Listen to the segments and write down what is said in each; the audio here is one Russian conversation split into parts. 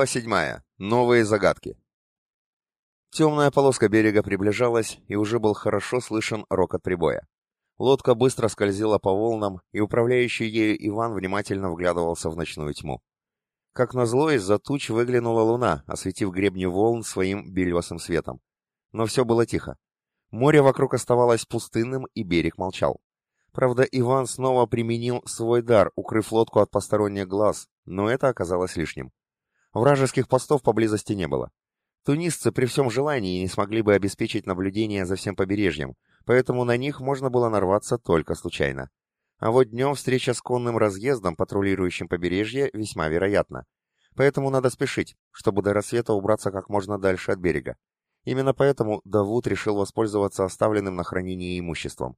Глава седьмая. Новые загадки. Темная полоска берега приближалась, и уже был хорошо слышен рокот прибоя. Лодка быстро скользила по волнам, и управляющий ею Иван внимательно вглядывался в ночную тьму. Как назло, из-за туч выглянула луна, осветив гребни волн своим бельвасым светом. Но все было тихо. Море вокруг оставалось пустынным, и берег молчал. Правда, Иван снова применил свой дар, укрыв лодку от посторонних глаз, но это оказалось лишним. Вражеских постов поблизости не было. Тунисцы при всем желании не смогли бы обеспечить наблюдение за всем побережьем, поэтому на них можно было нарваться только случайно. А вот днем встреча с конным разъездом, патрулирующим побережье, весьма вероятна. Поэтому надо спешить, чтобы до рассвета убраться как можно дальше от берега. Именно поэтому Давуд решил воспользоваться оставленным на хранение имуществом.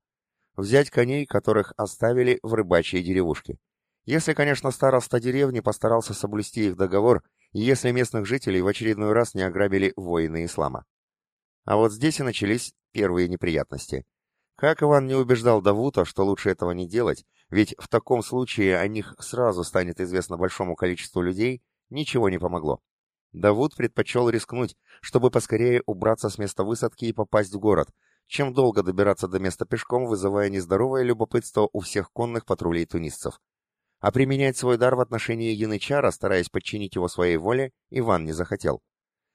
Взять коней, которых оставили в рыбачьей деревушке. Если, конечно, староста деревни постарался соблюсти их договор если местных жителей в очередной раз не ограбили воины ислама. А вот здесь и начались первые неприятности. Как Иван не убеждал Давута, что лучше этого не делать, ведь в таком случае о них сразу станет известно большому количеству людей, ничего не помогло. Давуд предпочел рискнуть, чтобы поскорее убраться с места высадки и попасть в город, чем долго добираться до места пешком, вызывая нездоровое любопытство у всех конных патрулей тунисцев. А применять свой дар в отношении янычара, стараясь подчинить его своей воле, Иван не захотел.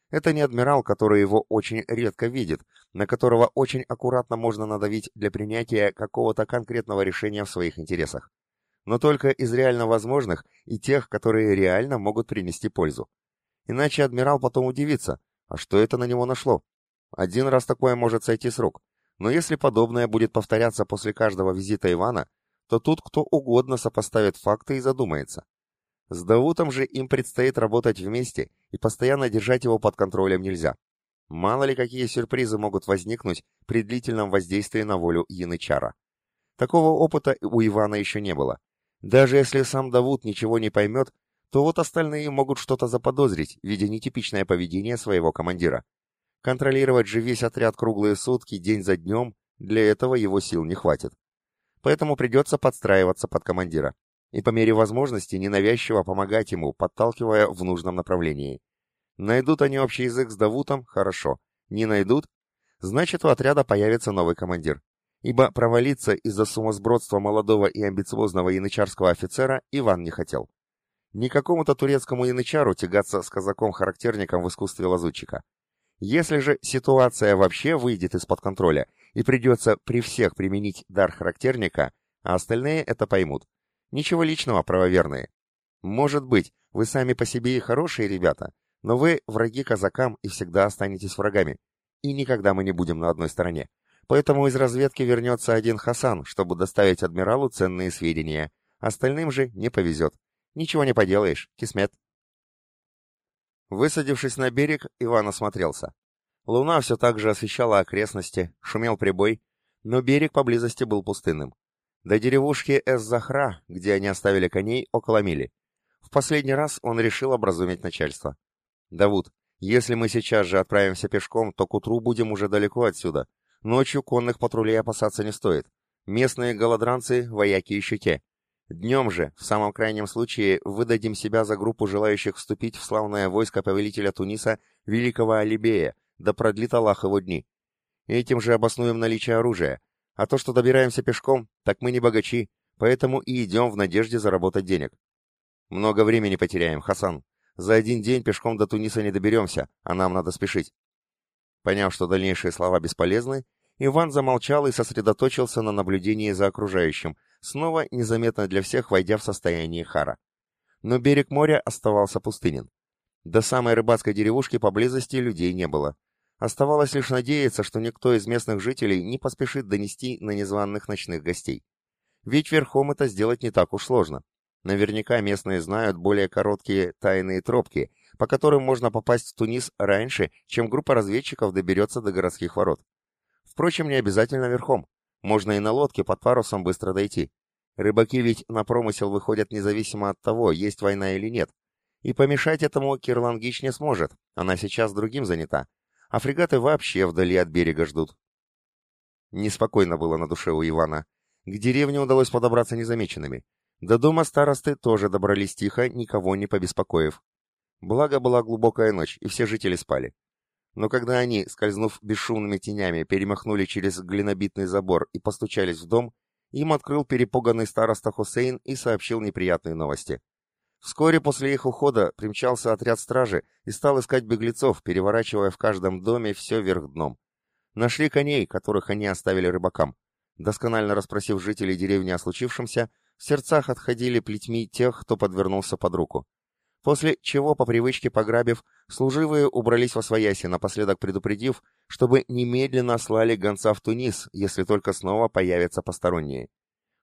Это не адмирал, который его очень редко видит, на которого очень аккуратно можно надавить для принятия какого-то конкретного решения в своих интересах. Но только из реально возможных и тех, которые реально могут принести пользу. Иначе адмирал потом удивится, а что это на него нашло? Один раз такое может сойти с рук. Но если подобное будет повторяться после каждого визита Ивана, то тут кто угодно сопоставит факты и задумается. С Давутом же им предстоит работать вместе, и постоянно держать его под контролем нельзя. Мало ли какие сюрпризы могут возникнуть при длительном воздействии на волю Янычара. Такого опыта у Ивана еще не было. Даже если сам Давут ничего не поймет, то вот остальные могут что-то заподозрить, видя нетипичное поведение своего командира. Контролировать же весь отряд круглые сутки, день за днем, для этого его сил не хватит поэтому придется подстраиваться под командира и по мере возможности ненавязчиво помогать ему, подталкивая в нужном направлении. Найдут они общий язык с Давутом – хорошо. Не найдут – значит у отряда появится новый командир. Ибо провалиться из-за сумасбродства молодого и амбициозного янычарского офицера Иван не хотел. Ни какому-то турецкому янычару тягаться с казаком-характерником в искусстве лазутчика. Если же ситуация вообще выйдет из-под контроля, и придется при всех применить дар характерника, а остальные это поймут. Ничего личного, правоверные. Может быть, вы сами по себе и хорошие ребята, но вы враги казакам и всегда останетесь врагами. И никогда мы не будем на одной стороне. Поэтому из разведки вернется один Хасан, чтобы доставить адмиралу ценные сведения. Остальным же не повезет. Ничего не поделаешь, кисмет. Высадившись на берег, Иван осмотрелся. Луна все так же освещала окрестности, шумел прибой, но берег поблизости был пустынным. До деревушки Эс-Захра, где они оставили коней, около мили. В последний раз он решил образумить начальство. «Давуд, если мы сейчас же отправимся пешком, то к утру будем уже далеко отсюда. Ночью конных патрулей опасаться не стоит. Местные голодранцы — вояки еще те. Днем же, в самом крайнем случае, выдадим себя за группу желающих вступить в славное войско повелителя Туниса, великого Алибея, да продлит Аллах его дни. Этим же обоснуем наличие оружия. А то, что добираемся пешком, так мы не богачи, поэтому и идем в надежде заработать денег. Много времени потеряем, Хасан. За один день пешком до Туниса не доберемся, а нам надо спешить. Поняв, что дальнейшие слова бесполезны, Иван замолчал и сосредоточился на наблюдении за окружающим, снова незаметно для всех войдя в состояние хара. Но берег моря оставался пустынен. До самой рыбацкой деревушки поблизости людей не было. Оставалось лишь надеяться, что никто из местных жителей не поспешит донести на незваных ночных гостей. Ведь верхом это сделать не так уж сложно. Наверняка местные знают более короткие тайные тропки, по которым можно попасть в Тунис раньше, чем группа разведчиков доберется до городских ворот. Впрочем, не обязательно верхом. Можно и на лодке под парусом быстро дойти. Рыбаки ведь на промысел выходят независимо от того, есть война или нет. И помешать этому Кирлангич не сможет, она сейчас другим занята а фрегаты вообще вдали от берега ждут. Неспокойно было на душе у Ивана. К деревне удалось подобраться незамеченными. До дома старосты тоже добрались тихо, никого не побеспокоив. Благо была глубокая ночь, и все жители спали. Но когда они, скользнув бесшумными тенями, перемахнули через глинобитный забор и постучались в дом, им открыл перепуганный староста Хусейн и сообщил неприятные новости. Вскоре после их ухода примчался отряд стражи и стал искать беглецов, переворачивая в каждом доме все вверх дном. Нашли коней, которых они оставили рыбакам. Досконально расспросив жителей деревни о случившемся, в сердцах отходили плетьми тех, кто подвернулся под руку. После чего, по привычке пограбив, служивые убрались во свояси, напоследок предупредив, чтобы немедленно слали гонца в Тунис, если только снова появятся посторонние.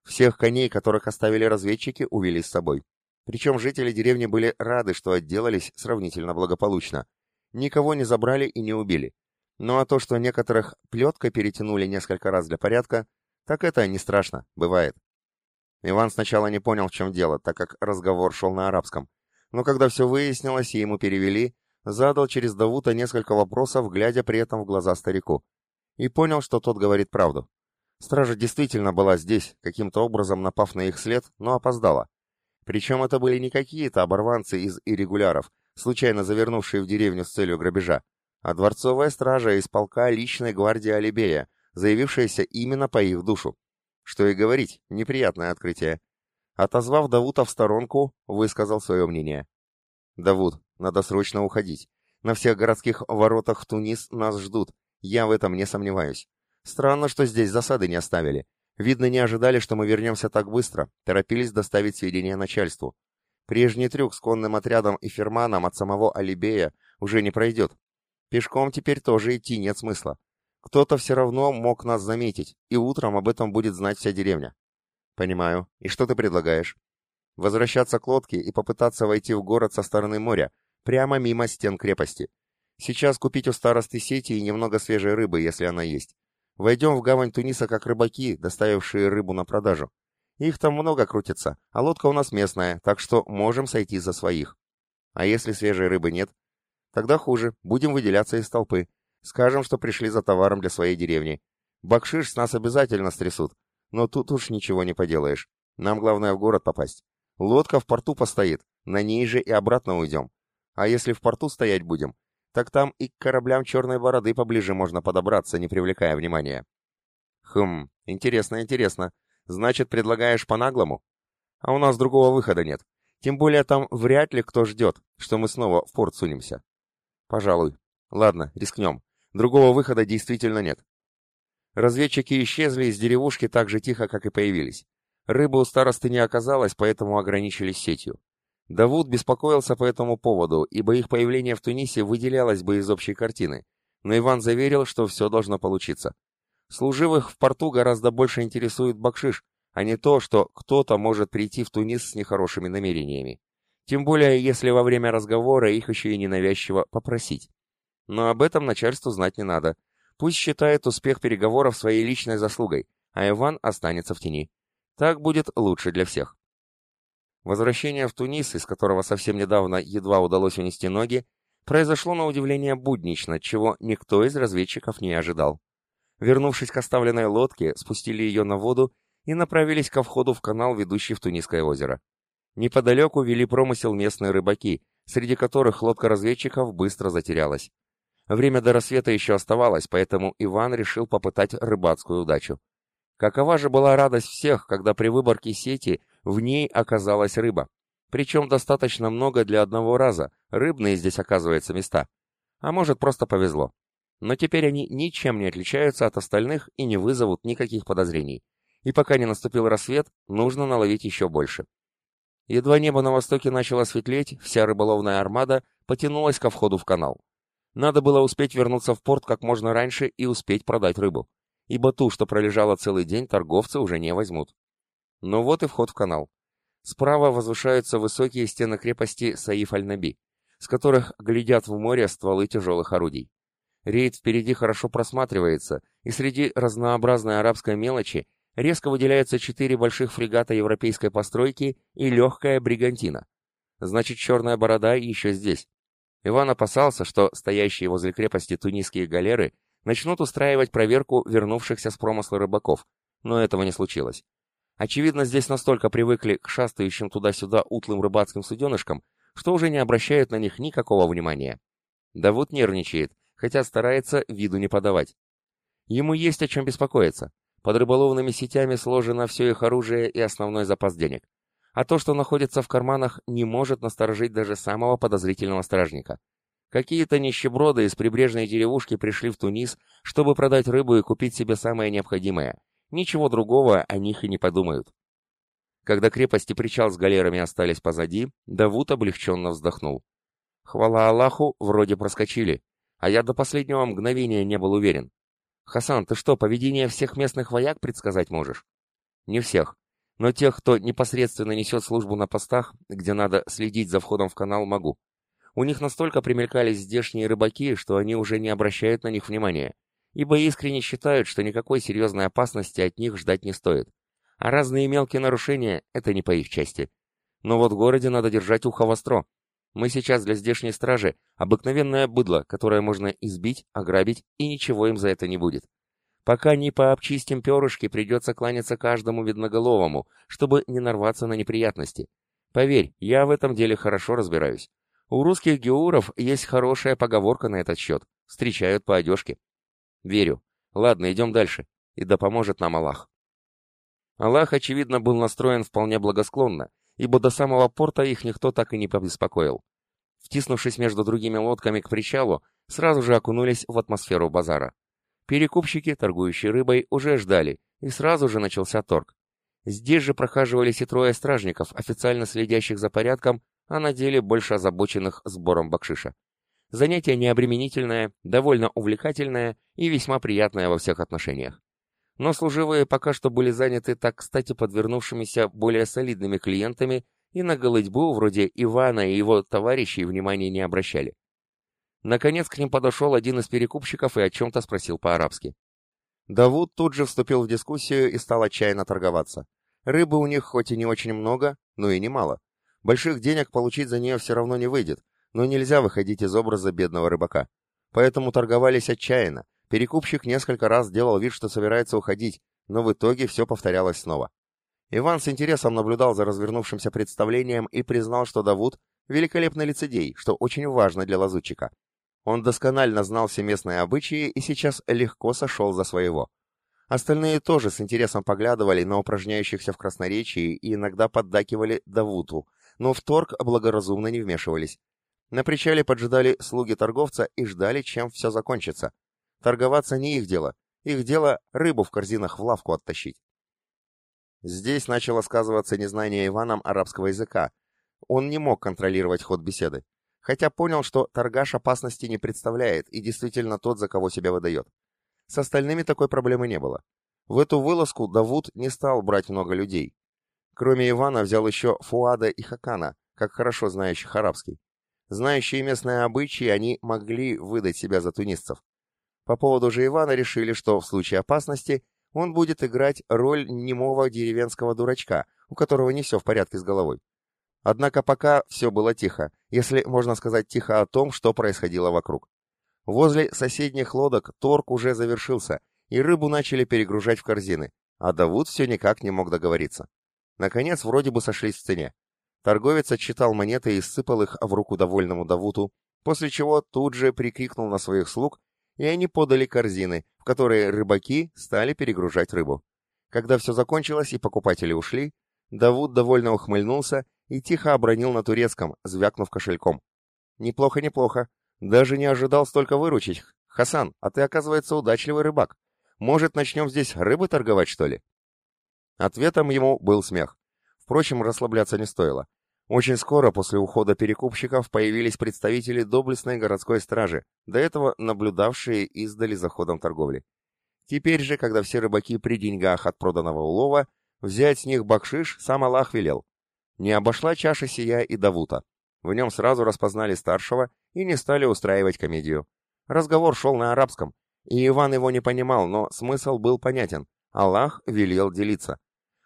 Всех коней, которых оставили разведчики, увели с собой. Причем жители деревни были рады, что отделались сравнительно благополучно. Никого не забрали и не убили. Ну а то, что некоторых плеткой перетянули несколько раз для порядка, так это не страшно, бывает. Иван сначала не понял, в чем дело, так как разговор шел на арабском. Но когда все выяснилось и ему перевели, задал через Давута несколько вопросов, глядя при этом в глаза старику. И понял, что тот говорит правду. Стража действительно была здесь, каким-то образом напав на их след, но опоздала. Причем это были не какие-то оборванцы из иррегуляров, случайно завернувшие в деревню с целью грабежа, а дворцовая стража из полка личной гвардии Алибея, заявившаяся именно по их душу. Что и говорить, неприятное открытие. Отозвав Давута в сторонку, высказал свое мнение. «Давуд, надо срочно уходить. На всех городских воротах Тунис нас ждут, я в этом не сомневаюсь. Странно, что здесь засады не оставили. Видно, не ожидали, что мы вернемся так быстро, торопились доставить сведения начальству. Прежний трюк с конным отрядом и ферманом от самого Алибея уже не пройдет. Пешком теперь тоже идти нет смысла. Кто-то все равно мог нас заметить, и утром об этом будет знать вся деревня. Понимаю. И что ты предлагаешь? Возвращаться к лодке и попытаться войти в город со стороны моря, прямо мимо стен крепости. Сейчас купить у старосты сети и немного свежей рыбы, если она есть. Войдем в гавань Туниса как рыбаки, доставившие рыбу на продажу. Их там много крутится, а лодка у нас местная, так что можем сойти за своих. А если свежей рыбы нет? Тогда хуже, будем выделяться из толпы. Скажем, что пришли за товаром для своей деревни. Бакшиш с нас обязательно стрясут, но тут уж ничего не поделаешь. Нам главное в город попасть. Лодка в порту постоит, на ней же и обратно уйдем. А если в порту стоять будем, так там и к кораблям черной бороды поближе можно подобраться, не привлекая внимания. Хм, интересно, интересно. Значит, предлагаешь по-наглому? А у нас другого выхода нет. Тем более там вряд ли кто ждет, что мы снова в порт сунемся. Пожалуй. Ладно, рискнем. Другого выхода действительно нет. Разведчики исчезли из деревушки так же тихо, как и появились. Рыбы у старосты не оказалось, поэтому ограничились сетью. Давуд беспокоился по этому поводу, ибо их появление в Тунисе выделялось бы из общей картины, но Иван заверил, что все должно получиться. Служивых в порту гораздо больше интересует бакшиш, а не то, что кто-то может прийти в Тунис с нехорошими намерениями. Тем более, если во время разговора их еще и ненавязчиво попросить. Но об этом начальству знать не надо. Пусть считает успех переговоров своей личной заслугой, а Иван останется в тени. Так будет лучше для всех. Возвращение в Тунис, из которого совсем недавно едва удалось унести ноги, произошло на удивление буднично, чего никто из разведчиков не ожидал. Вернувшись к оставленной лодке, спустили ее на воду и направились ко входу в канал, ведущий в Тунисское озеро. Неподалеку вели промысел местные рыбаки, среди которых лодка разведчиков быстро затерялась. Время до рассвета еще оставалось, поэтому Иван решил попытать рыбацкую удачу. Какова же была радость всех, когда при выборке сети в ней оказалась рыба. Причем достаточно много для одного раза, рыбные здесь оказываются места. А может просто повезло. Но теперь они ничем не отличаются от остальных и не вызовут никаких подозрений. И пока не наступил рассвет, нужно наловить еще больше. Едва небо на востоке начало светлеть, вся рыболовная армада потянулась ко входу в канал. Надо было успеть вернуться в порт как можно раньше и успеть продать рыбу. Ибо ту, что пролежала целый день, торговцы уже не возьмут. Но вот и вход в канал. Справа возвышаются высокие стены крепости Саиф-аль-Наби, с которых глядят в море стволы тяжелых орудий. Рейд впереди хорошо просматривается, и среди разнообразной арабской мелочи резко выделяются четыре больших фрегата европейской постройки и легкая бригантина. Значит, черная борода еще здесь. Иван опасался, что стоящие возле крепости тунисские галеры начнут устраивать проверку вернувшихся с промысла рыбаков, но этого не случилось. Очевидно, здесь настолько привыкли к шастающим туда-сюда утлым рыбацким суденышкам, что уже не обращают на них никакого внимания. Давуд нервничает, хотя старается виду не подавать. Ему есть о чем беспокоиться. Под рыболовными сетями сложено все их оружие и основной запас денег. А то, что находится в карманах, не может насторожить даже самого подозрительного стражника. Какие-то нищеброды из прибрежной деревушки пришли в Тунис, чтобы продать рыбу и купить себе самое необходимое. Ничего другого о них и не подумают. Когда крепость и причал с галерами остались позади, Давуд облегченно вздохнул. Хвала Аллаху, вроде проскочили, а я до последнего мгновения не был уверен. Хасан, ты что, поведение всех местных вояк предсказать можешь? Не всех, но тех, кто непосредственно несет службу на постах, где надо следить за входом в канал, могу. У них настолько примелькались здешние рыбаки, что они уже не обращают на них внимания, ибо искренне считают, что никакой серьезной опасности от них ждать не стоит. А разные мелкие нарушения — это не по их части. Но вот в городе надо держать ухо востро. Мы сейчас для здешней стражи обыкновенное быдло, которое можно избить, ограбить, и ничего им за это не будет. Пока не пообчистим перышки, придется кланяться каждому видноголовому, чтобы не нарваться на неприятности. Поверь, я в этом деле хорошо разбираюсь. У русских геуров есть хорошая поговорка на этот счет. Встречают по одежке. Верю. Ладно, идем дальше. И да поможет нам Аллах. Аллах, очевидно, был настроен вполне благосклонно, ибо до самого порта их никто так и не побеспокоил. Втиснувшись между другими лодками к причалу, сразу же окунулись в атмосферу базара. Перекупщики, торгующие рыбой, уже ждали, и сразу же начался торг. Здесь же прохаживались и трое стражников, официально следящих за порядком, а на деле больше озабоченных сбором бакшиша. Занятие необременительное, довольно увлекательное и весьма приятное во всех отношениях но служивые пока что были заняты так кстати подвернувшимися более солидными клиентами и на голытьбу вроде Ивана и его товарищей внимания не обращали. Наконец к ним подошел один из перекупщиков и о чем-то спросил по-арабски. Давуд тут же вступил в дискуссию и стал отчаянно торговаться. Рыбы у них хоть и не очень много, но и немало. Больших денег получить за нее все равно не выйдет, но нельзя выходить из образа бедного рыбака. Поэтому торговались отчаянно, Перекупщик несколько раз делал вид, что собирается уходить, но в итоге все повторялось снова. Иван с интересом наблюдал за развернувшимся представлением и признал, что Давуд — великолепный лицедей, что очень важно для лазутчика. Он досконально знал все местные обычаи и сейчас легко сошел за своего. Остальные тоже с интересом поглядывали на упражняющихся в красноречии и иногда поддакивали Давуту, но в торг благоразумно не вмешивались. На причале поджидали слуги торговца и ждали, чем все закончится. Торговаться не их дело. Их дело рыбу в корзинах в лавку оттащить. Здесь начало сказываться незнание Иваном арабского языка. Он не мог контролировать ход беседы. Хотя понял, что торгаш опасности не представляет и действительно тот, за кого себя выдает. С остальными такой проблемы не было. В эту вылазку Давуд не стал брать много людей. Кроме Ивана взял еще Фуада и Хакана, как хорошо знающих арабский. Знающие местные обычаи, они могли выдать себя за тунисцев. По поводу же Ивана решили, что в случае опасности он будет играть роль немого деревенского дурачка, у которого не все в порядке с головой. Однако пока все было тихо, если можно сказать тихо о том, что происходило вокруг. Возле соседних лодок торг уже завершился, и рыбу начали перегружать в корзины, а Давуд все никак не мог договориться. Наконец, вроде бы сошлись в цене. Торговец отчитал монеты и сыпал их в руку довольному Давуту, после чего тут же прикрикнул на своих слуг и они подали корзины, в которые рыбаки стали перегружать рыбу. Когда все закончилось и покупатели ушли, Давуд довольно ухмыльнулся и тихо обронил на турецком, звякнув кошельком. «Неплохо, неплохо. Даже не ожидал столько выручить. Хасан, а ты, оказывается, удачливый рыбак. Может, начнем здесь рыбы торговать, что ли?» Ответом ему был смех. Впрочем, расслабляться не стоило. Очень скоро после ухода перекупщиков появились представители доблестной городской стражи, до этого наблюдавшие издали за ходом торговли. Теперь же, когда все рыбаки при деньгах от проданного улова, взять с них бакшиш сам Аллах велел. Не обошла чаша сия и Давута. В нем сразу распознали старшего и не стали устраивать комедию. Разговор шел на арабском, и Иван его не понимал, но смысл был понятен. Аллах велел делиться.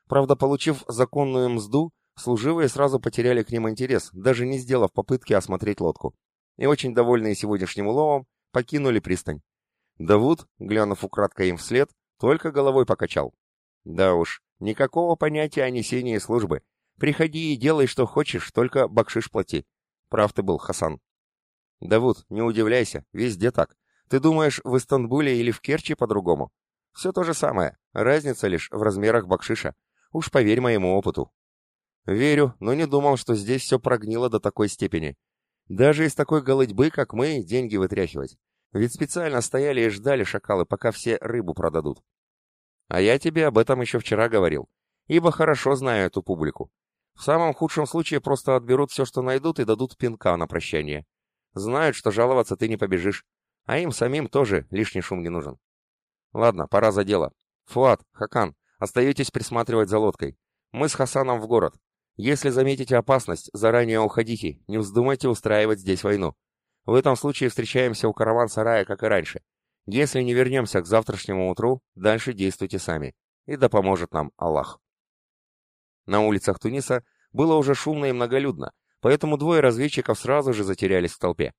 Правда, получив законную мзду, Служивые сразу потеряли к ним интерес, даже не сделав попытки осмотреть лодку. И очень довольные сегодняшним уловом, покинули пристань. Давуд, глянув украдкой им вслед, только головой покачал. Да уж, никакого понятия о несении службы. Приходи и делай, что хочешь, только бакшиш плати. Прав ты был, Хасан. Да вот, не удивляйся, везде так. Ты думаешь, в Истанбуле или в Керчи по-другому? Все то же самое, разница лишь в размерах бакшиша. Уж поверь моему опыту. Верю, но не думал, что здесь все прогнило до такой степени. Даже из такой голытьбы, как мы, деньги вытряхивать. Ведь специально стояли и ждали шакалы, пока все рыбу продадут. А я тебе об этом еще вчера говорил, ибо хорошо знаю эту публику. В самом худшем случае просто отберут все, что найдут, и дадут пинка на прощание. Знают, что жаловаться ты не побежишь, а им самим тоже лишний шум не нужен. Ладно, пора за дело. Фуат, Хакан, остаетесь присматривать за лодкой. Мы с Хасаном в город. Если заметите опасность, заранее уходите, не вздумайте устраивать здесь войну. В этом случае встречаемся у караван-сарая, как и раньше. Если не вернемся к завтрашнему утру, дальше действуйте сами. И да поможет нам Аллах. На улицах Туниса было уже шумно и многолюдно, поэтому двое разведчиков сразу же затерялись в толпе.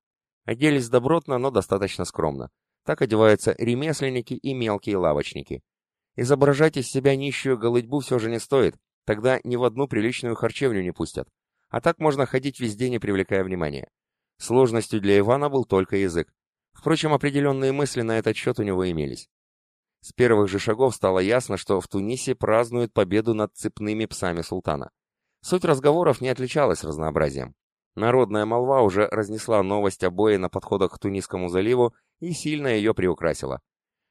Оделись добротно, но достаточно скромно. Так одеваются ремесленники и мелкие лавочники. Изображать из себя нищую голытьбу все же не стоит, тогда ни в одну приличную харчевню не пустят. А так можно ходить везде, не привлекая внимания. Сложностью для Ивана был только язык. Впрочем, определенные мысли на этот счет у него имелись. С первых же шагов стало ясно, что в Тунисе празднуют победу над цепными псами султана. Суть разговоров не отличалась разнообразием. Народная молва уже разнесла новость о бое на подходах к Тунисскому заливу и сильно ее приукрасила.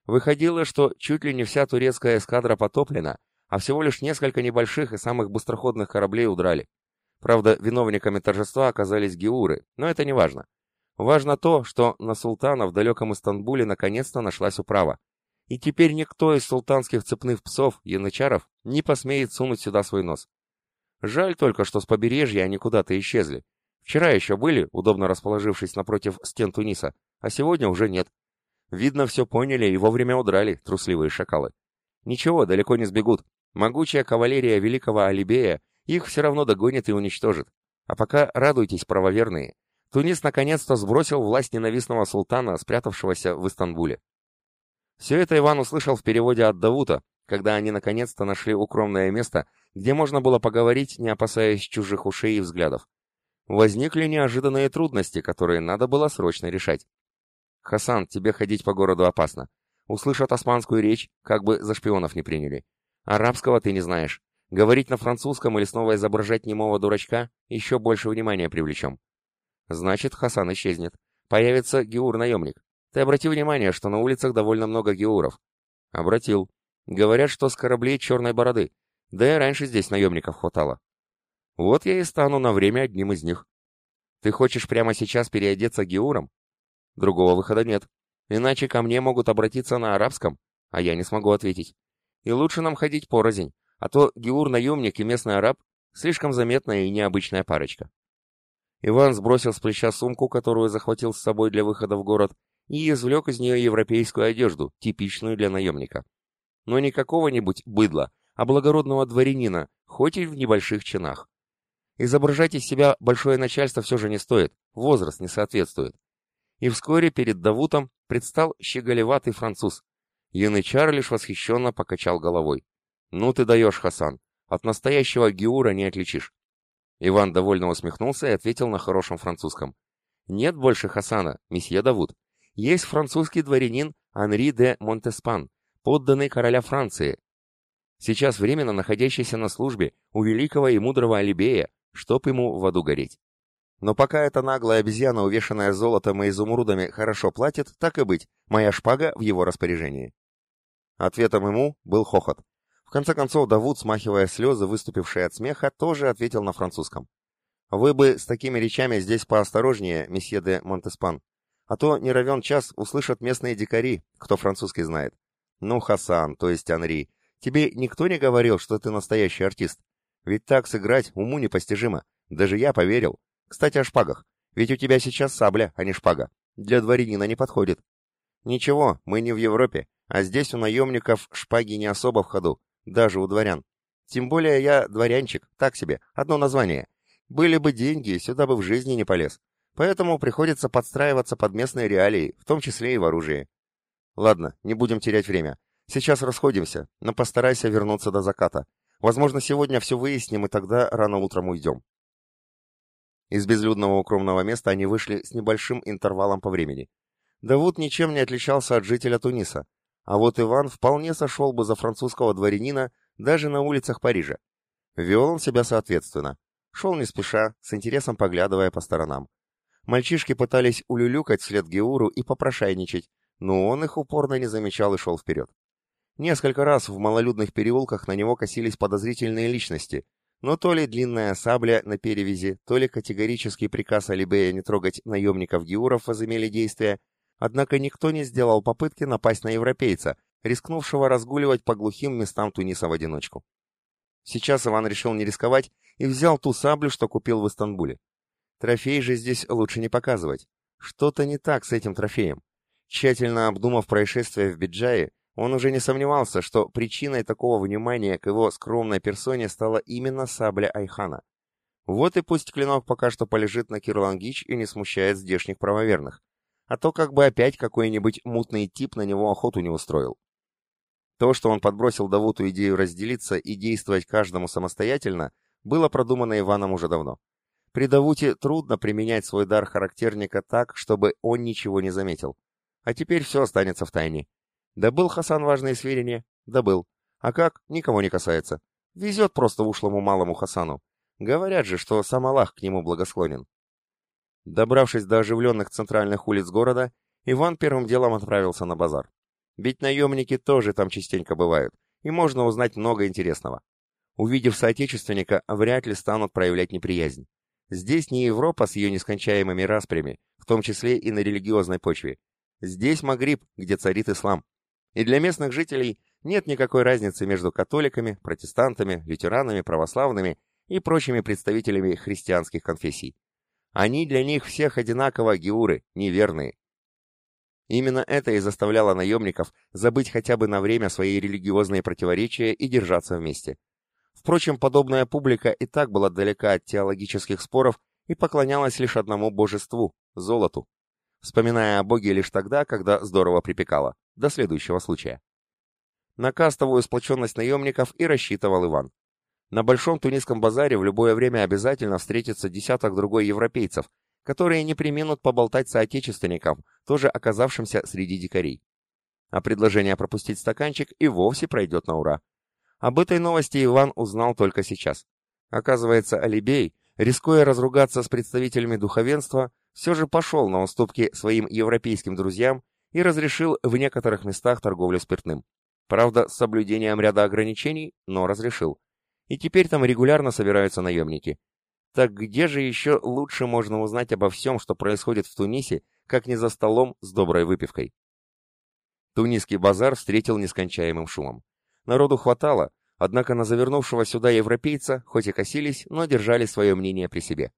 Выходило, что чуть ли не вся турецкая эскадра потоплена, а всего лишь несколько небольших и самых быстроходных кораблей удрали. Правда, виновниками торжества оказались геуры, но это не важно. Важно то, что на султана в далеком Истанбуле наконец-то нашлась управа. И теперь никто из султанских цепных псов, янычаров, не посмеет сунуть сюда свой нос. Жаль только, что с побережья они куда-то исчезли. Вчера еще были, удобно расположившись напротив стен Туниса, а сегодня уже нет. Видно, все поняли и вовремя удрали, трусливые шакалы. Ничего, далеко не сбегут. Могучая кавалерия великого Алибея их все равно догонит и уничтожит. А пока радуйтесь, правоверные. Тунис наконец-то сбросил власть ненавистного султана, спрятавшегося в Истанбуле. Все это Иван услышал в переводе от Давута, когда они наконец-то нашли укромное место, где можно было поговорить, не опасаясь чужих ушей и взглядов. Возникли неожиданные трудности, которые надо было срочно решать. «Хасан, тебе ходить по городу опасно. Услышат османскую речь, как бы за шпионов не приняли. Арабского ты не знаешь. Говорить на французском или снова изображать немого дурачка еще больше внимания привлечем. Значит, Хасан исчезнет. Появится Геур-наемник. Ты обрати внимание, что на улицах довольно много Геуров. Обратил. Говорят, что с кораблей черной бороды. Да и раньше здесь наемников хватало. Вот я и стану на время одним из них. Ты хочешь прямо сейчас переодеться Геуром? Другого выхода нет. Иначе ко мне могут обратиться на арабском, а я не смогу ответить. И лучше нам ходить порознь, а то Геур-наемник и местный араб — слишком заметная и необычная парочка. Иван сбросил с плеча сумку, которую захватил с собой для выхода в город, и извлек из нее европейскую одежду, типичную для наемника. Но не какого-нибудь быдла, а благородного дворянина, хоть и в небольших чинах. Изображать из себя большое начальство все же не стоит, возраст не соответствует. И вскоре перед Давутом предстал щеголеватый француз. Янычар лишь восхищенно покачал головой. «Ну ты даешь, Хасан. От настоящего Геура не отличишь». Иван довольно усмехнулся и ответил на хорошем французском. «Нет больше Хасана, месье Давуд. Есть французский дворянин Анри де Монтеспан, подданный короля Франции. Сейчас временно находящийся на службе у великого и мудрого Алибея, чтоб ему в аду гореть. Но пока эта наглая обезьяна, увешанная золотом и изумрудами, хорошо платит, так и быть, моя шпага в его распоряжении». Ответом ему был хохот. В конце концов, Давуд, смахивая слезы, выступившие от смеха, тоже ответил на французском. «Вы бы с такими речами здесь поосторожнее, месье де Монтеспан, а то не равен час услышат местные дикари, кто французский знает. Ну, Хасан, то есть Анри, тебе никто не говорил, что ты настоящий артист? Ведь так сыграть уму непостижимо. Даже я поверил. Кстати, о шпагах. Ведь у тебя сейчас сабля, а не шпага. Для дворянина не подходит. Ничего, мы не в Европе, а здесь у наемников шпаги не особо в ходу даже у дворян. Тем более я дворянчик, так себе, одно название. Были бы деньги, сюда бы в жизни не полез. Поэтому приходится подстраиваться под местные реалии, в том числе и в оружии. Ладно, не будем терять время. Сейчас расходимся, но постарайся вернуться до заката. Возможно, сегодня все выясним, и тогда рано утром уйдем. Из безлюдного укромного места они вышли с небольшим интервалом по времени. Давуд ничем не отличался от жителя Туниса, а вот Иван вполне сошел бы за французского дворянина даже на улицах Парижа. Вел он себя соответственно. Шел не спеша, с интересом поглядывая по сторонам. Мальчишки пытались улюлюкать вслед Геуру и попрошайничать, но он их упорно не замечал и шел вперед. Несколько раз в малолюдных переулках на него косились подозрительные личности, но то ли длинная сабля на перевязи, то ли категорический приказ Алибея не трогать наемников Геуров возымели действия, однако никто не сделал попытки напасть на европейца, рискнувшего разгуливать по глухим местам Туниса в одиночку. Сейчас Иван решил не рисковать и взял ту саблю, что купил в Истанбуле. Трофей же здесь лучше не показывать. Что-то не так с этим трофеем. Тщательно обдумав происшествие в Биджае, он уже не сомневался, что причиной такого внимания к его скромной персоне стала именно сабля Айхана. Вот и пусть клинок пока что полежит на Кирлангич и не смущает здешних правоверных. А то как бы опять какой-нибудь мутный тип на него охоту не устроил. То, что он подбросил Давуту идею разделиться и действовать каждому самостоятельно, было продумано Иваном уже давно. При Давуте трудно применять свой дар характерника так, чтобы он ничего не заметил. А теперь все останется в тайне. Добыл Хасан важные сведения? Добыл. А как? Никого не касается. Везет просто ушлому малому Хасану. Говорят же, что сам Аллах к нему благосклонен. Добравшись до оживленных центральных улиц города, Иван первым делом отправился на базар. Ведь наемники тоже там частенько бывают, и можно узнать много интересного. Увидев соотечественника, вряд ли станут проявлять неприязнь. Здесь не Европа с ее нескончаемыми распрями, в том числе и на религиозной почве. Здесь Магриб, где царит ислам. И для местных жителей нет никакой разницы между католиками, протестантами, лютеранами, православными и прочими представителями христианских конфессий. Они для них всех одинаково геуры, неверные, Именно это и заставляло наемников забыть хотя бы на время свои религиозные противоречия и держаться вместе. Впрочем, подобная публика и так была далека от теологических споров и поклонялась лишь одному божеству – золоту, вспоминая о Боге лишь тогда, когда здорово припекало, до следующего случая. На кастовую сплоченность наемников и рассчитывал Иван. На Большом Тунисском базаре в любое время обязательно встретится десяток другой европейцев, которые не применут поболтать соотечественникам, тоже оказавшимся среди дикарей. А предложение пропустить стаканчик и вовсе пройдет на ура. Об этой новости Иван узнал только сейчас. Оказывается, Алибей, рискуя разругаться с представителями духовенства, все же пошел на уступки своим европейским друзьям и разрешил в некоторых местах торговлю спиртным. Правда, с соблюдением ряда ограничений, но разрешил. И теперь там регулярно собираются наемники. Так где же еще лучше можно узнать обо всем, что происходит в Тунисе, как не за столом с доброй выпивкой? Тунисский базар встретил нескончаемым шумом. Народу хватало, однако на завернувшего сюда европейца, хоть и косились, но держали свое мнение при себе.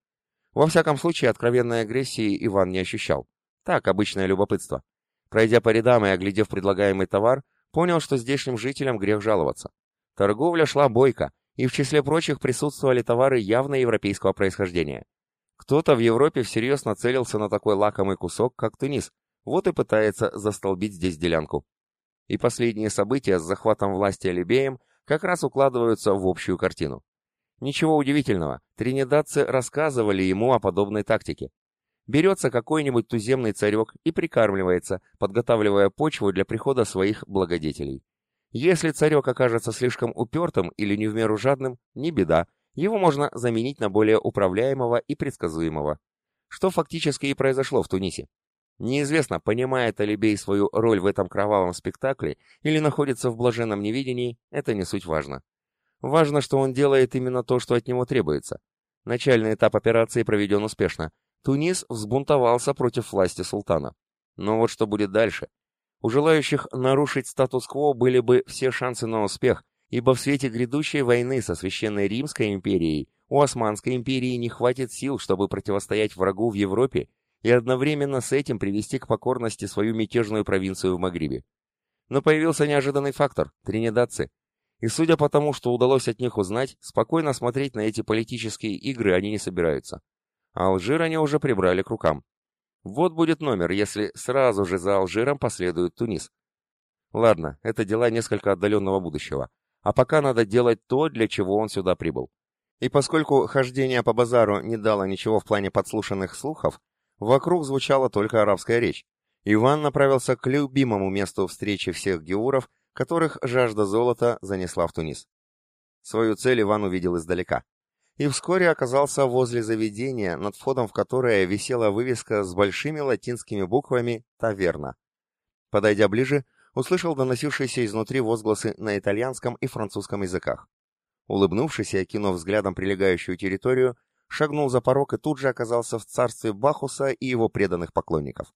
Во всяком случае, откровенной агрессии Иван не ощущал. Так, обычное любопытство. Пройдя по рядам и оглядев предлагаемый товар, понял, что здешним жителям грех жаловаться. Торговля шла бойко, и в числе прочих присутствовали товары явно европейского происхождения. Кто-то в Европе всерьез нацелился на такой лакомый кусок, как Тунис, вот и пытается застолбить здесь делянку. И последние события с захватом власти Алибеем как раз укладываются в общую картину. Ничего удивительного, тринидадцы рассказывали ему о подобной тактике. Берется какой-нибудь туземный царек и прикармливается, подготавливая почву для прихода своих благодетелей. Если царек окажется слишком упертым или не в меру жадным, не беда, его можно заменить на более управляемого и предсказуемого. Что фактически и произошло в Тунисе. Неизвестно, понимает Алибей свою роль в этом кровавом спектакле или находится в блаженном невидении, это не суть важно. Важно, что он делает именно то, что от него требуется. Начальный этап операции проведен успешно. Тунис взбунтовался против власти султана. Но вот что будет дальше – у желающих нарушить статус-кво были бы все шансы на успех, ибо в свете грядущей войны со Священной Римской империей у Османской империи не хватит сил, чтобы противостоять врагу в Европе и одновременно с этим привести к покорности свою мятежную провинцию в Магрибе. Но появился неожиданный фактор – тринидадцы. И судя по тому, что удалось от них узнать, спокойно смотреть на эти политические игры они не собираются. А Алжир они уже прибрали к рукам. Вот будет номер, если сразу же за Алжиром последует Тунис. Ладно, это дела несколько отдаленного будущего. А пока надо делать то, для чего он сюда прибыл. И поскольку хождение по базару не дало ничего в плане подслушанных слухов, вокруг звучала только арабская речь. Иван направился к любимому месту встречи всех геуров, которых жажда золота занесла в Тунис. Свою цель Иван увидел издалека. И вскоре оказался возле заведения, над входом в которое висела вывеска с большими латинскими буквами «Таверна». Подойдя ближе, услышал доносившиеся изнутри возгласы на итальянском и французском языках. Улыбнувшись и окинув взглядом прилегающую территорию, шагнул за порог и тут же оказался в царстве Бахуса и его преданных поклонников.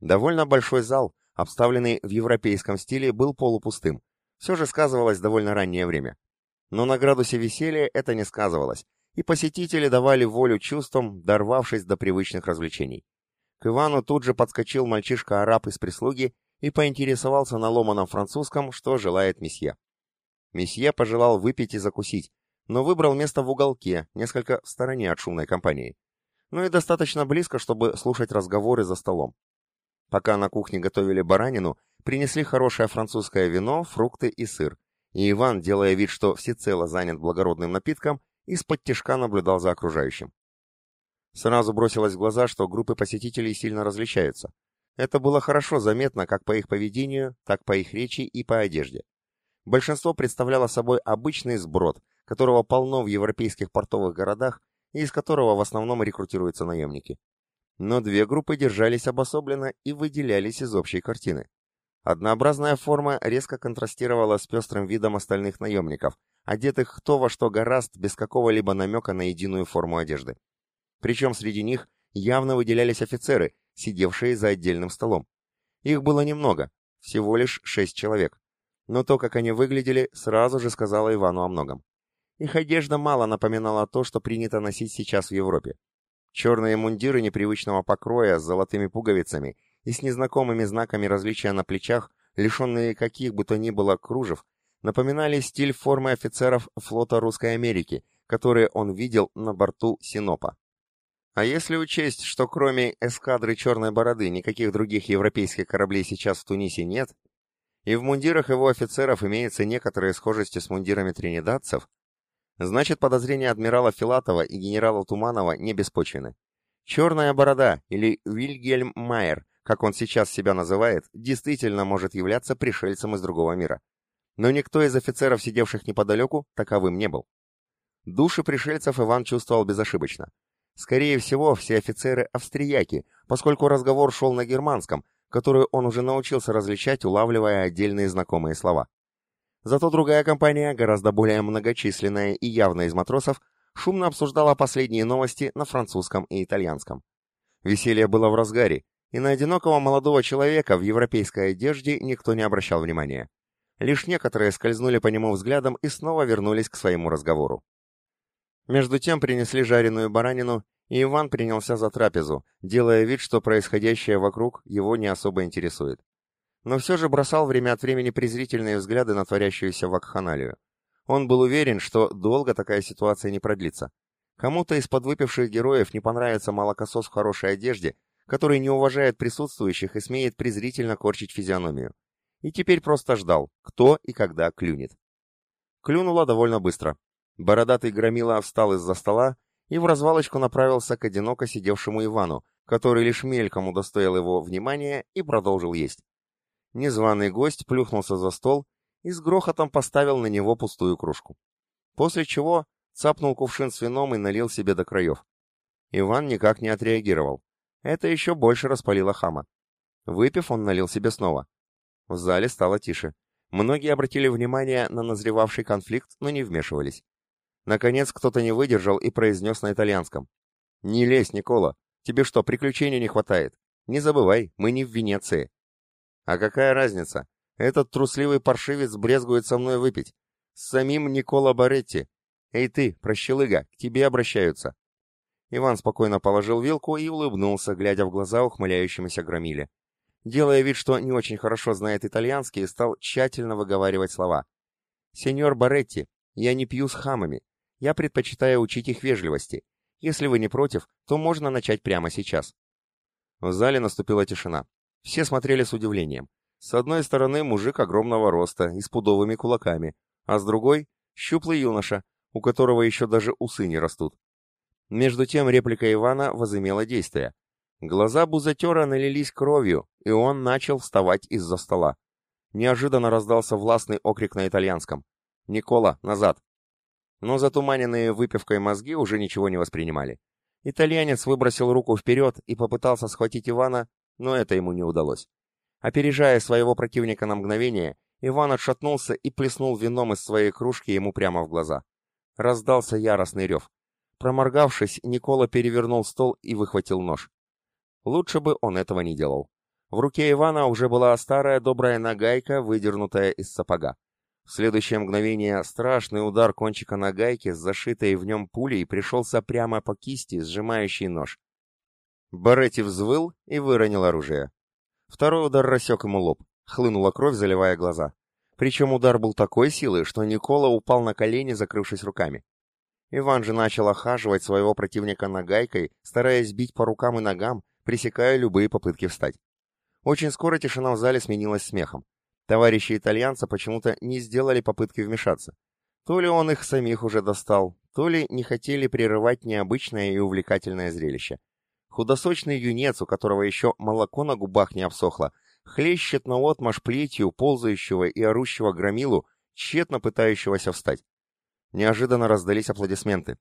Довольно большой зал, обставленный в европейском стиле, был полупустым. Все же сказывалось довольно раннее время. Но на градусе веселья это не сказывалось, и посетители давали волю чувствам, дорвавшись до привычных развлечений. К Ивану тут же подскочил мальчишка-араб из прислуги и поинтересовался на ломаном французском, что желает месье. Месье пожелал выпить и закусить, но выбрал место в уголке, несколько в стороне от шумной компании. Ну и достаточно близко, чтобы слушать разговоры за столом. Пока на кухне готовили баранину, принесли хорошее французское вино, фрукты и сыр, и Иван, делая вид, что всецело занят благородным напитком, из-под тишка наблюдал за окружающим. Сразу бросилось в глаза, что группы посетителей сильно различаются. Это было хорошо заметно как по их поведению, так по их речи и по одежде. Большинство представляло собой обычный сброд, которого полно в европейских портовых городах и из которого в основном рекрутируются наемники. Но две группы держались обособленно и выделялись из общей картины. Однообразная форма резко контрастировала с пестрым видом остальных наемников, одетых кто во что гораст без какого-либо намека на единую форму одежды. Причем среди них явно выделялись офицеры, сидевшие за отдельным столом. Их было немного, всего лишь шесть человек но то, как они выглядели, сразу же сказала Ивану о многом. Их одежда мало напоминала то, что принято носить сейчас в Европе. Черные мундиры непривычного покроя с золотыми пуговицами и с незнакомыми знаками различия на плечах, лишенные каких бы то ни было кружев, напоминали стиль формы офицеров флота Русской Америки, которые он видел на борту Синопа. А если учесть, что кроме эскадры Черной Бороды никаких других европейских кораблей сейчас в Тунисе нет, и в мундирах его офицеров имеется некоторые схожести с мундирами тринидадцев, значит подозрения адмирала Филатова и генерала Туманова не беспочвены. Черная борода, или Вильгельм Майер, как он сейчас себя называет, действительно может являться пришельцем из другого мира. Но никто из офицеров, сидевших неподалеку, таковым не был. Души пришельцев Иван чувствовал безошибочно. Скорее всего, все офицеры австрияки, поскольку разговор шел на германском, которую он уже научился различать, улавливая отдельные знакомые слова. Зато другая компания, гораздо более многочисленная и явная из матросов, шумно обсуждала последние новости на французском и итальянском. Веселье было в разгаре, и на одинокого молодого человека в европейской одежде никто не обращал внимания. Лишь некоторые скользнули по нему взглядом и снова вернулись к своему разговору. Между тем принесли жареную баранину и Иван принялся за трапезу, делая вид, что происходящее вокруг его не особо интересует. Но все же бросал время от времени презрительные взгляды на творящуюся вакханалию. Он был уверен, что долго такая ситуация не продлится. Кому-то из подвыпивших героев не понравится молокосос в хорошей одежде, который не уважает присутствующих и смеет презрительно корчить физиономию. И теперь просто ждал, кто и когда клюнет. Клюнуло довольно быстро. Бородатый громила встал из-за стола и в развалочку направился к одиноко сидевшему Ивану, который лишь мельком удостоил его внимания и продолжил есть. Незваный гость плюхнулся за стол и с грохотом поставил на него пустую кружку. После чего цапнул кувшин с вином и налил себе до краев. Иван никак не отреагировал. Это еще больше распалило хама. Выпив, он налил себе снова. В зале стало тише. Многие обратили внимание на назревавший конфликт, но не вмешивались. Наконец кто-то не выдержал и произнес на итальянском. «Не лезь, Никола. Тебе что, приключений не хватает? Не забывай, мы не в Венеции». «А какая разница? Этот трусливый паршивец брезгует со мной выпить. С самим Никола Баретти. Эй ты, прощелыга, к тебе обращаются». Иван спокойно положил вилку и улыбнулся, глядя в глаза ухмыляющемуся громиле. Делая вид, что не очень хорошо знает итальянский, стал тщательно выговаривать слова. «Сеньор Баретти, я не пью с хамами. Я предпочитаю учить их вежливости. Если вы не против, то можно начать прямо сейчас». В зале наступила тишина. Все смотрели с удивлением. С одной стороны мужик огромного роста и с пудовыми кулаками, а с другой — щуплый юноша, у которого еще даже усы не растут. Между тем реплика Ивана возымела действие. Глаза бузатера налились кровью, и он начал вставать из-за стола. Неожиданно раздался властный окрик на итальянском. «Никола, назад!» Но затуманенные выпивкой мозги уже ничего не воспринимали. Итальянец выбросил руку вперед и попытался схватить Ивана, но это ему не удалось. Опережая своего противника на мгновение, Иван отшатнулся и плеснул вином из своей кружки ему прямо в глаза. Раздался яростный рев. Проморгавшись, Никола перевернул стол и выхватил нож. Лучше бы он этого не делал. В руке Ивана уже была старая добрая нагайка, выдернутая из сапога. В следующее мгновение страшный удар кончика нагайки с зашитой в нем пулей пришелся прямо по кисти, сжимающей нож. Баретти взвыл и выронил оружие. Второй удар рассек ему лоб. Хлынула кровь, заливая глаза. Причем удар был такой силы, что Никола упал на колени, закрывшись руками. Иван же начал охаживать своего противника нагайкой, стараясь бить по рукам и ногам, пресекая любые попытки встать. Очень скоро тишина в зале сменилась смехом. Товарищи итальянца почему-то не сделали попытки вмешаться. То ли он их самих уже достал, то ли не хотели прерывать необычное и увлекательное зрелище. Худосочный юнец, у которого еще молоко на губах не обсохло, хлещет наотмашь плетью ползающего и орущего громилу, тщетно пытающегося встать. Неожиданно раздались аплодисменты.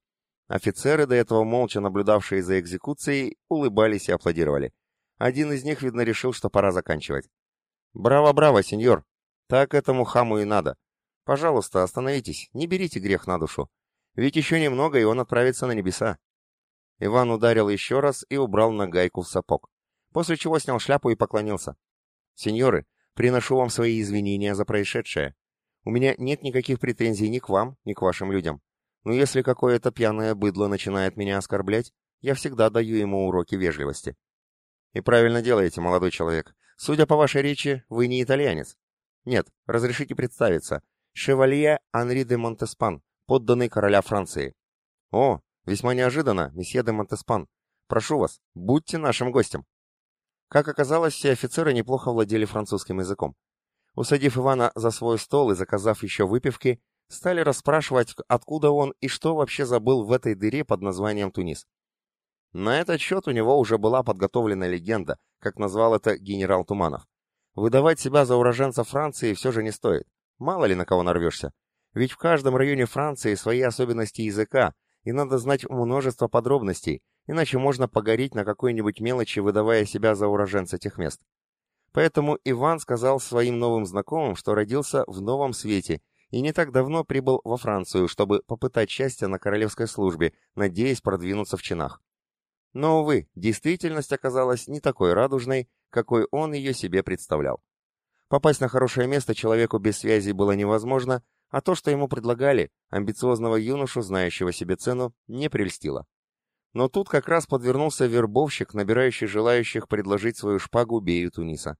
Офицеры, до этого молча наблюдавшие за экзекуцией, улыбались и аплодировали. Один из них, видно, решил, что пора заканчивать. «Браво, браво, сеньор! Так этому хаму и надо. Пожалуйста, остановитесь, не берите грех на душу. Ведь еще немного, и он отправится на небеса». Иван ударил еще раз и убрал нагайку в сапог, после чего снял шляпу и поклонился. «Сеньоры, приношу вам свои извинения за происшедшее. У меня нет никаких претензий ни к вам, ни к вашим людям. Но если какое-то пьяное быдло начинает меня оскорблять, я всегда даю ему уроки вежливости. И правильно делаете, молодой человек. Судя по вашей речи, вы не итальянец. Нет, разрешите представиться. Шевалье Анри де Монтеспан, подданный короля Франции. О, весьма неожиданно, месье де Монтеспан. Прошу вас, будьте нашим гостем. Как оказалось, все офицеры неплохо владели французским языком. Усадив Ивана за свой стол и заказав еще выпивки, стали расспрашивать, откуда он и что вообще забыл в этой дыре под названием Тунис. На этот счет у него уже была подготовлена легенда, как назвал это генерал Туманов. Выдавать себя за уроженца Франции все же не стоит. Мало ли на кого нарвешься. Ведь в каждом районе Франции свои особенности языка, и надо знать множество подробностей, иначе можно погореть на какой-нибудь мелочи, выдавая себя за уроженца тех мест. Поэтому Иван сказал своим новым знакомым, что родился в новом свете и не так давно прибыл во Францию, чтобы попытать счастья на королевской службе, надеясь продвинуться в чинах. Но, увы, действительность оказалась не такой радужной, какой он ее себе представлял. Попасть на хорошее место человеку без связи было невозможно, а то, что ему предлагали, амбициозного юношу, знающего себе цену, не прельстило. Но тут как раз подвернулся вербовщик, набирающий желающих предложить свою шпагу Бею Туниса.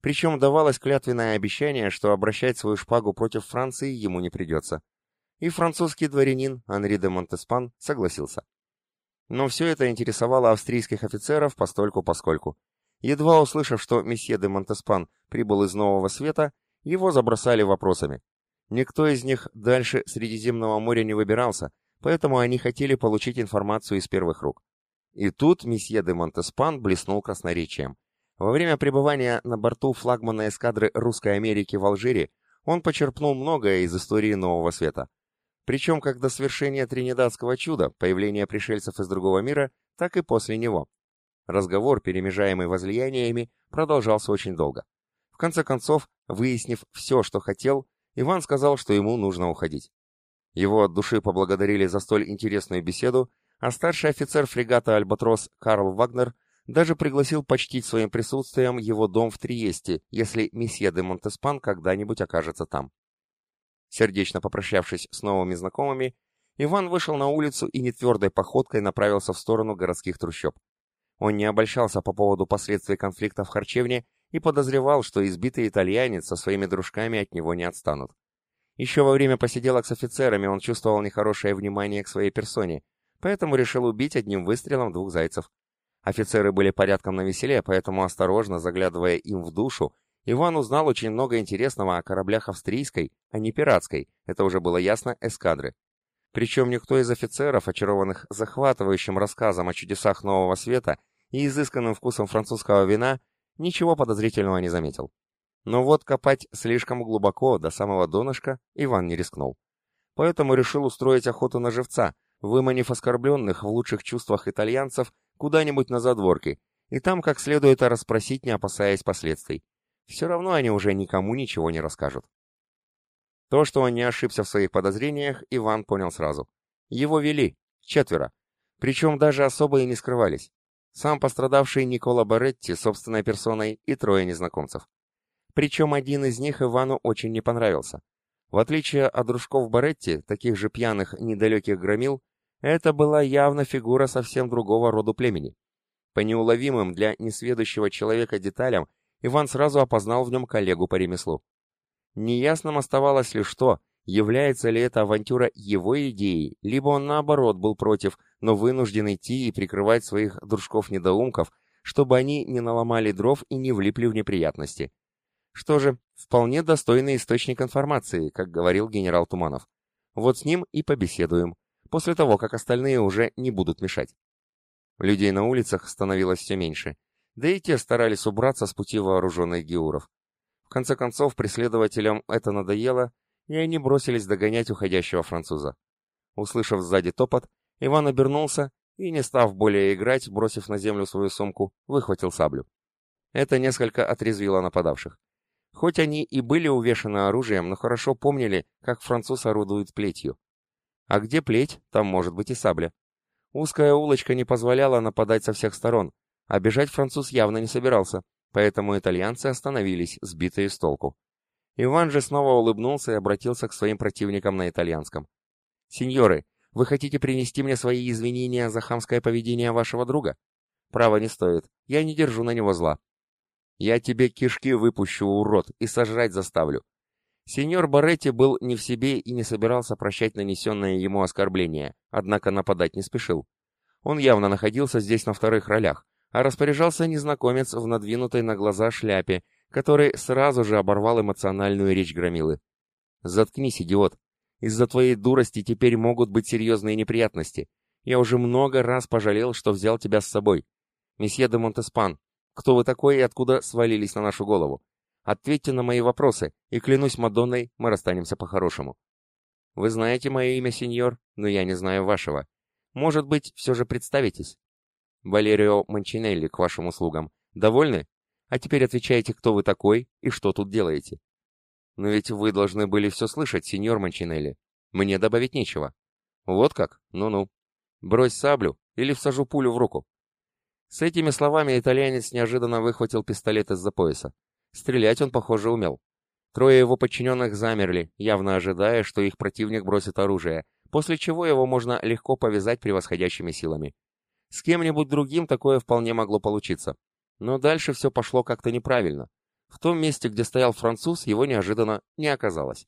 Причем давалось клятвенное обещание, что обращать свою шпагу против Франции ему не придется. И французский дворянин Анри де Монтеспан согласился. Но все это интересовало австрийских офицеров постольку-поскольку. Едва услышав, что месье де Монтеспан прибыл из Нового Света, его забросали вопросами. Никто из них дальше Средиземного моря не выбирался, поэтому они хотели получить информацию из первых рук. И тут месье де Монтеспан блеснул красноречием. Во время пребывания на борту флагмана эскадры Русской Америки в Алжире он почерпнул многое из истории Нового Света. Причем как до свершения Тринидадского чуда, появления пришельцев из другого мира, так и после него. Разговор, перемежаемый возлияниями, продолжался очень долго. В конце концов, выяснив все, что хотел, Иван сказал, что ему нужно уходить. Его от души поблагодарили за столь интересную беседу, а старший офицер фрегата «Альбатрос» Карл Вагнер даже пригласил почтить своим присутствием его дом в Триесте, если месье де Монтеспан когда-нибудь окажется там. Сердечно попрощавшись с новыми знакомыми, Иван вышел на улицу и нетвердой походкой направился в сторону городских трущоб. Он не обольщался по поводу последствий конфликта в харчевне и подозревал, что избитый итальянец со своими дружками от него не отстанут. Еще во время посиделок с офицерами он чувствовал нехорошее внимание к своей персоне, поэтому решил убить одним выстрелом двух зайцев. Офицеры были порядком на веселе, поэтому осторожно заглядывая им в душу, Иван узнал очень много интересного о кораблях австрийской, а не пиратской, это уже было ясно, эскадры. Причем никто из офицеров, очарованных захватывающим рассказом о чудесах Нового Света и изысканным вкусом французского вина, ничего подозрительного не заметил. Но вот копать слишком глубоко, до самого донышка, Иван не рискнул. Поэтому решил устроить охоту на живца, выманив оскорбленных в лучших чувствах итальянцев куда-нибудь на задворки, и там как следует расспросить, не опасаясь последствий. Все равно они уже никому ничего не расскажут. То, что он не ошибся в своих подозрениях, Иван понял сразу. Его вели, четверо, причем даже особо и не скрывались. Сам пострадавший Никола Баретти собственной персоной и трое незнакомцев. Причем один из них Ивану очень не понравился. В отличие от дружков Баретти, таких же пьяных, недалеких громил, это была явно фигура совсем другого рода племени. По неуловимым для несведущего человека деталям Иван сразу опознал в нем коллегу по ремеслу. Неясным оставалось лишь то, является ли эта авантюра его идеей, либо он наоборот был против, но вынужден идти и прикрывать своих дружков-недоумков, чтобы они не наломали дров и не влипли в неприятности. Что же, вполне достойный источник информации, как говорил генерал Туманов. Вот с ним и побеседуем, после того, как остальные уже не будут мешать. Людей на улицах становилось все меньше, да и те старались убраться с пути вооруженных геуров. В конце концов, преследователям это надоело, и они бросились догонять уходящего француза. Услышав сзади топот, Иван обернулся и, не став более играть, бросив на землю свою сумку, выхватил саблю. Это несколько отрезвило нападавших. Хоть они и были увешаны оружием, но хорошо помнили, как француз орудует плетью. А где плеть, там может быть и сабля. Узкая улочка не позволяла нападать со всех сторон, а бежать француз явно не собирался, поэтому итальянцы остановились, сбитые с толку. Иван же снова улыбнулся и обратился к своим противникам на итальянском. «Сеньоры, вы хотите принести мне свои извинения за хамское поведение вашего друга? Право не стоит, я не держу на него зла. Я тебе кишки выпущу, урод, и сожрать заставлю». Сеньор Баретти был не в себе и не собирался прощать нанесенное ему оскорбление, однако нападать не спешил. Он явно находился здесь на вторых ролях, а распоряжался незнакомец в надвинутой на глаза шляпе, который сразу же оборвал эмоциональную речь Громилы. «Заткнись, идиот. Из-за твоей дурости теперь могут быть серьезные неприятности. Я уже много раз пожалел, что взял тебя с собой. Месье де Монтеспан, кто вы такой и откуда свалились на нашу голову? Ответьте на мои вопросы, и клянусь Мадонной, мы расстанемся по-хорошему». «Вы знаете мое имя, сеньор, но я не знаю вашего. Может быть, все же представитесь?» Валерио Манчинелли к вашим услугам. Довольны? А теперь отвечайте, кто вы такой и что тут делаете. Но ведь вы должны были все слышать, сеньор Манчинелли. Мне добавить нечего. Вот как? Ну-ну. Брось саблю или всажу пулю в руку. С этими словами итальянец неожиданно выхватил пистолет из-за пояса. Стрелять он, похоже, умел. Трое его подчиненных замерли, явно ожидая, что их противник бросит оружие, после чего его можно легко повязать превосходящими силами. С кем-нибудь другим такое вполне могло получиться. Но дальше все пошло как-то неправильно. В том месте, где стоял француз, его неожиданно не оказалось.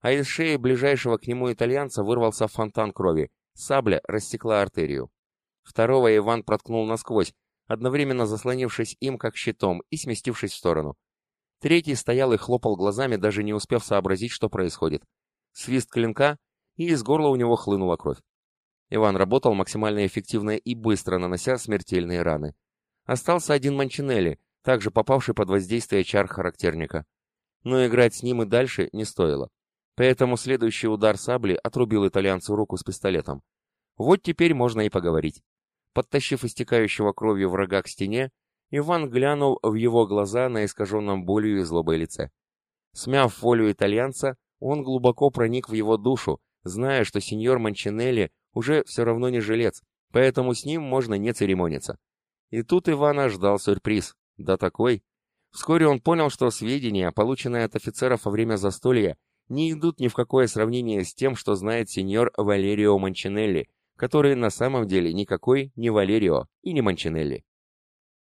А из шеи ближайшего к нему итальянца вырвался фонтан крови. Сабля рассекла артерию. Второго Иван проткнул насквозь, одновременно заслонившись им как щитом и сместившись в сторону. Третий стоял и хлопал глазами, даже не успев сообразить, что происходит. Свист клинка, и из горла у него хлынула кровь. Иван работал максимально эффективно и быстро, нанося смертельные раны. Остался один Манчинелли, также попавший под воздействие чар характерника. Но играть с ним и дальше не стоило. Поэтому следующий удар сабли отрубил итальянцу руку с пистолетом. Вот теперь можно и поговорить. Подтащив истекающего кровью врага к стене, Иван глянул в его глаза на искаженном болью и злобой лице. Смяв волю итальянца, он глубоко проник в его душу, зная, что сеньор Манчинелли уже все равно не жилец, поэтому с ним можно не церемониться. И тут Ивана ждал сюрприз. Да такой. Вскоре он понял, что сведения, полученные от офицеров во время застолья, не идут ни в какое сравнение с тем, что знает сеньор Валерио Манчинелли, который на самом деле никакой не Валерио и не Манчинелли.